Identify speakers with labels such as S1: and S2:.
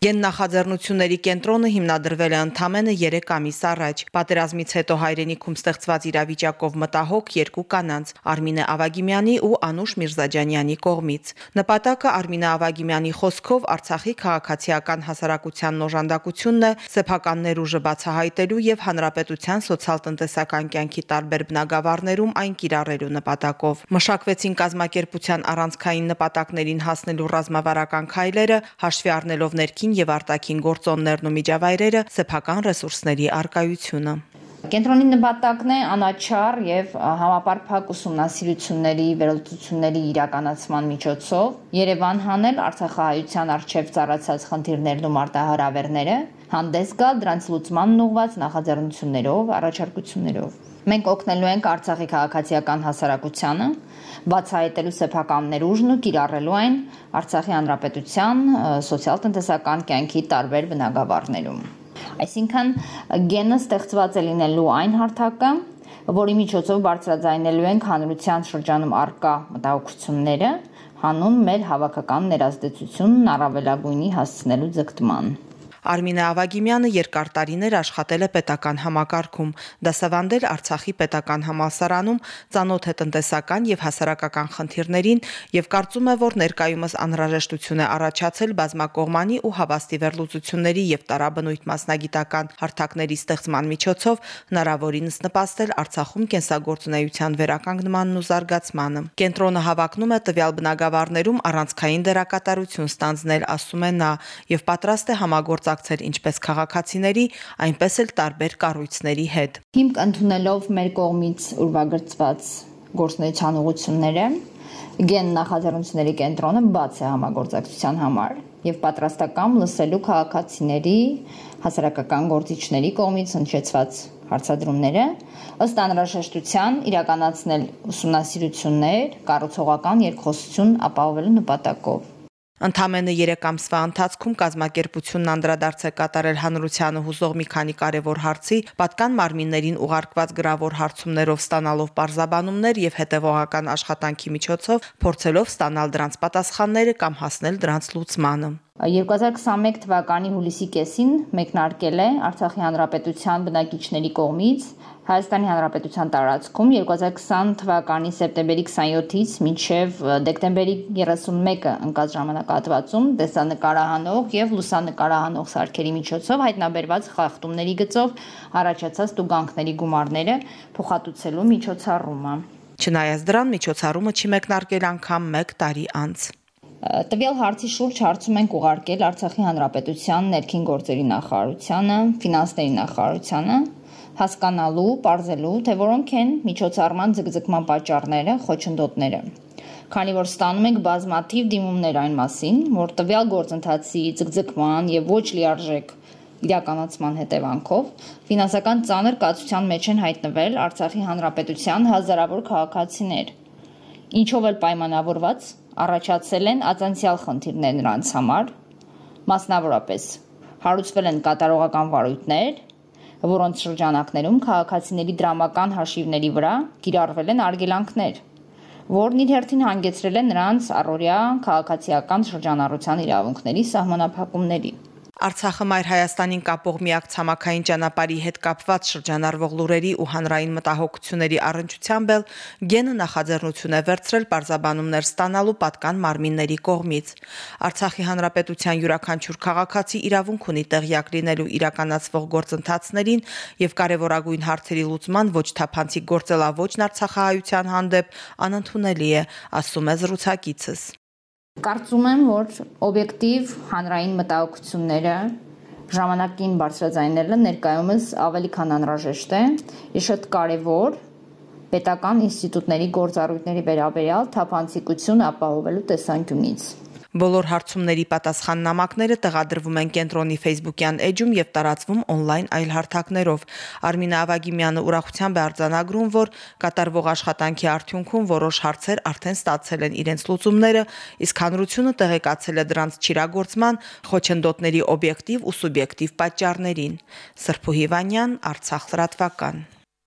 S1: Գեննախաձեռնությունների կենտրոնը հիմնադրվել է ընդամենը 3 ամիս առաջ։ Պատերազմից հետո հայրենիքում ստեղծված իրավիճակով մտահոգ երկու կանանց՝ Արմինե Ավագիմյանի ու Անուշ Միրզաջանյանի կողմից։ Նպատակը Արմինե Ավագիմյանի խոսքով Արցախի քաղաքացիական հասարակության նոժանդակությունն է սեփական ներուժը բացահայտելու եւ հանրապետության սոցիալ-տնտեսական կյանքի տարբեր բնագավառներում այն կիրառելու նպատակով։ Մշակվեցին կազմակերպության առանցքային նպատակներին հասնելու ռազմավարական քայլերը, հաշվի առնելով ներքին ներքին եւ արտաքին գործոններն ու միջավայրերը սեփական ռեսուրսների արկայությունը։
S2: Կենտրոնի նպատակն է անաչառ եւ համապարփակ ուսումնասիրությունների վերլուծությունների իրականացման միջոցով Երևան հանել Արցախահայության արչեւ ծառացած խնդիրներն ու մարտահրավերները, հանդես գալ դրանց լուծմանն ուղված նախաձեռնություններով, առաջարկություններով։ Մենք օգնելու ենք Արցախի քաղաքացիական հասարակությանը բացահայտելու սեփական ներուժն ու կիրառելու այն Արցախի հանրապետության սոցիալ-տնտեսական կյանքի տարբեր բնագավառներում։ Այսինքն գենը ստեղծված է լինելու այն հարթակը, որի միջոցով բարձրաձայնելու ենք հանրության շրջանում արկա մտահոգությունները, հանուն մեր հավաքական ներազդեցությունն առավելագույնի հասցնելու ձգտման։
S1: Արմինե Ավագիմյանը երկար տարիներ աշխատել է պետական համակարգում, դասավանդել Արցախի պետական համալսարանում, ծանոթ է տնտեսական եւ հասարակական խնդիրներին եւ կարծում է, որ ներկայումս անհրաժեշտություն է առաջացել բազմակողմանի ու հավաստի վերլուծությունների եւ տարաբնույթ մասնագիտական հարթակների ստեղծման միջոցով հնարավորինս նպաստել Արցախում կենսագործունեության վերականգնմանն ու զարգացմանը։ Կենտրոնը հավակնում է տվյալ բնագավառներում առանցքային դերակատարություն ստանձնել, ասում է նա, եւ պատրաստ է համագործակցել համագործակցել ինչպես քաղաքացիների, այնպես էլ տարբեր կառույցների հետ։
S2: Հիմք ընդունելով մեր կողմից ուրվագծված գործնեության ուղությունները, գեն նախաձեռնությունների կենտրոնը բաց է համագործակցության համար եւ պատրաստական լսելու քաղաքացիների, հասարակական գործիչների կողմից հնչեցված հարցադրումները ըստ անհրաժեշտության իրականացնել ուսումնասիրություններ, կառուցողական երկխոսություն ապահովելու նպատակով
S1: Ընդամենը 3 ամսվա ընթացքում կազմակերպությունն անդրադարձ է կատարել հանրությանը հուզող մի քանի կարևոր հարցի, պատկան մարմիններին ուղարկված գրավոր հարցումներով ստանալով պարզաբանումներ եւ հետեւողական աշխատանքի միջոցով փորձելով ստանալ դրանց պատասխանները կամ հասնել դրանց լուծմանը։
S2: 2021 թվականի հուլիսի կեսին մեկնարկել է Արցախի հանրապետության բնակիչների կողմից Հայաստանի Հանրապետության տարածքում 2020 թվականի սեպտեմբերի 27-ից մինչև դեկտեմբերի 31-ը ընկած ժամանակահատվածում տեսանկարահանող եւ լուսանկարահանող սարքերի միջոցով հայտնաբերված խախտումների գծով առաջացած տուգանքների գումարները փոխհատուցելու միջոցառումը։
S1: Չնայած դրան միջոցառումը չի մեկնարկել անգամ 1 տարի անց։
S2: Տվյալ հարցի շուրջ հարցում ենք ուղարկել Արցախի Հանրապետության ներքին գործերի նախարարությանը, ֆինանսների նախարարությանը, հասկանալու, ողջելու, թե որոնք են միջոցառման ձգձգման պատճառները, խոչընդոտները։ Քանի որ ստանում ենք բազմաթիվ դիմումներ այն մասին, որ տվյալ գործընթացի ձգձգման եւ ոչ լիարժեք իրականացման հետևանքով ֆինանսական ծանր կացության մեջ են հայտնվել Արցախի հանրապետության հազարավոր քաղաքացիներ, ինչով էլ պայմանավորված առաջացել են ածանցյալ խնդիրներ նրանց համար, մասնավորապես հարուցվել են կատարողական վարույթներ, որոնց շրջանակներում քաղաքացիների դրամական հաշիվների վրա կիրառվել են արգելանքներ, որն իր հերթին հանգեցրել է նրանց առօրյա քաղաքացիական շրջանառության իրավունքների սահմանափակումների։
S1: Արցախը Մայր Հայաստանին կապող միակ ցամաքային ճանապարհի հետ կապված շրջանառվող լուրերի ու հանրային մտահոգությունների առնչությամբ էլ գենը նախաձեռնություն է վերցրել պարզաբանումներ ստանալու պատկան մարմինների կողմից։ Արցախի հանրապետության յուրաքանչյուր քաղաքացի իրավունք ունի տեղյակ լինելու իրականացվող գործընթացներին եւ կարեւորագույն հարցերի լուծման ոչ թափանցիկ գործելավոճն Արցախահայության հանդեպ անընդունելի է, ասում է զրուցակիցս։
S2: Կարծում եմ, որ օբյեկտիվ հանրային մտահոգությունները ժամանակին բարձրաձայնելը ներկայումս ավելի քան անհրաժեշտ է։ Իսկ շատ կարևոր պետական ինստիտուտների գործառույթների վերաբերյալ թափանցիկություն ապահովելու տեսանկյունից։
S1: Բոլոր հարցումների պատասխան նամակները տեղադրվում են կենտրոնի Facebook-յան էջում եւ տարածվում on-line այլ հարթակներով։ Արմինե Ավագիմյանը ուրախությամբ է արձանագրում, որ կատարվող աշխատանքի արդյունքում որոշ հարցեր արդեն ստացել են իրենց լուծումները, իսկ հանրությունը տեղեկացել է դրանց ճիրագործման խոչընդոտների օբյեկտիվ ու սուբյեկտիվ պատճառներին։ Սրփու Հիվանյան, Արցախ լրատվական։